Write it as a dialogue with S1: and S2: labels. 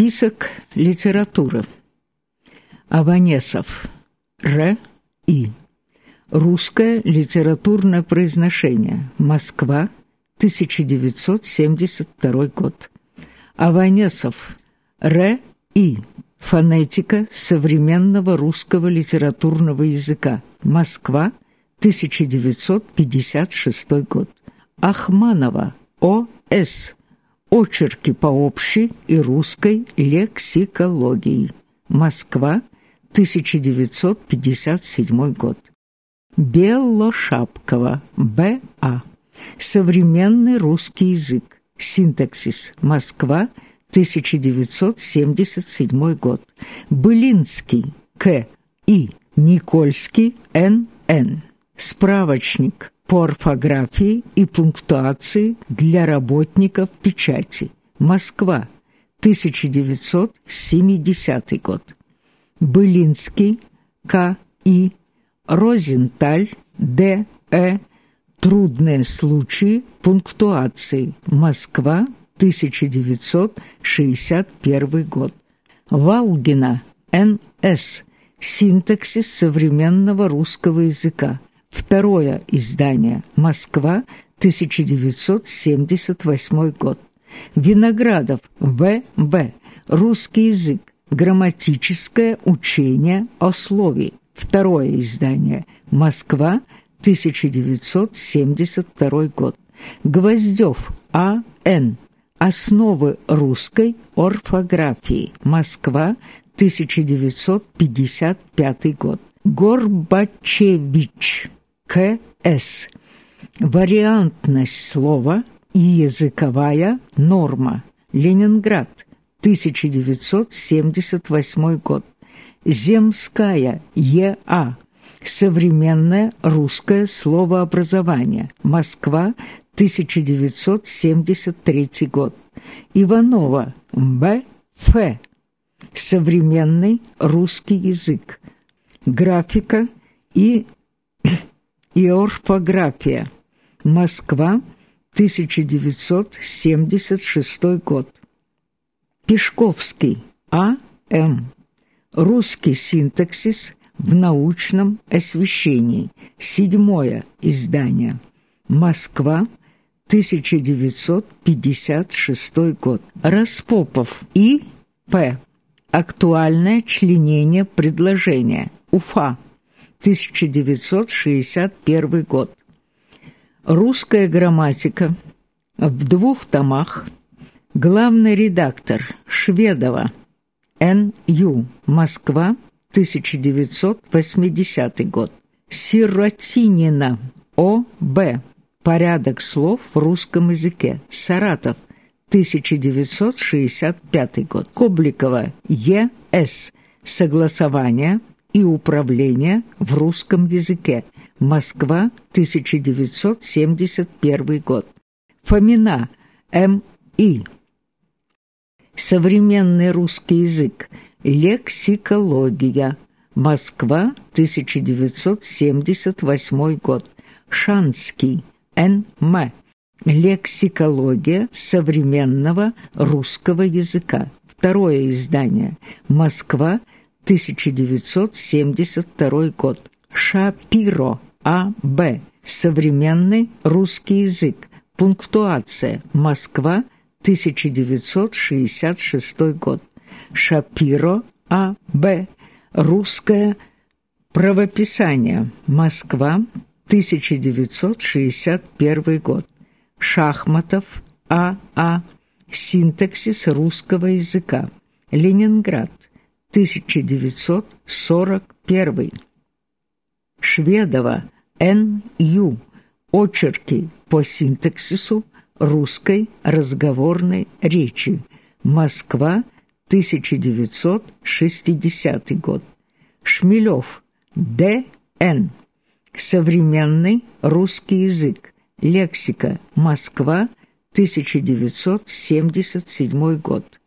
S1: Список литературы. Аванесов. Р. И. Русское литературное произношение. Москва. 1972 год. Аванесов. Р. И. Фонетика современного русского литературного языка. Москва. 1956 год. Ахманова. О. С. Очерки по общей и русской лексикологии. Москва, 1957 год. Белошапкова, Б.А. Современный русский язык. Синтаксис. Москва, 1977 год. Былинский, К. И. Никольский, Н.Н. Справочник по орфографии и пунктуации для работников печати. Москва, 1970 год. Былинский, К. И. Розенталь, Д. Э. Трудные случаи пунктуации. Москва, 1961 год. Валгина, Н.С. Синтаксис современного русского языка. Второе издание. Москва, 1978 год. Виноградов, В.Б. Русский язык. Грамматическое учение о слове. Второе издание. Москва, 1972 год. Гвоздев, А.Н. Основы русской орфографии. Москва, 1955 год. Горбачевич. К.С. Вариантность слова и языковая норма. Ленинград, 1978 год. Земская Е.А. Современное русское словообразование. Москва, 1973 год. Иванова Б.Ф. Современный русский язык. Графика и и орфография. Москва, 1976 год. Пешковский, А.М. Русский синтаксис в научном освещении. Седьмое издание. Москва, 1956 год. Распопов И. П. Актуальное членение предложения. Уфа. 1961 год. Русская грамматика в двух томах. Главный редактор Шведова Н.Ю. Москва, 1980 год. Сиротинина О.Б. Порядок слов в русском языке. Саратов, 1965 год. Кобликова Е.С. Согласование и управление в русском языке. Москва, 1971 год. Фомина М.И. Современный русский язык. Лексикология. Москва, 1978 год. Шанский Н.М. Лексикология современного русского языка. Второе издание. Москва, 1972 год. Шапиро А.Б. Современный русский язык. Пунктуация. Москва, 1966 год. Шапиро А.Б. Русское правописание. Москва, 1961 год. Шахматов А.А. Синтаксис русского языка. Ленинград. 1941. Шведова Н.Ю. Очерки по синтаксису русской разговорной речи. Москва, 1960 год. Шмелев Д.Н. Современный русский язык. Лексика. Москва, 1977 год.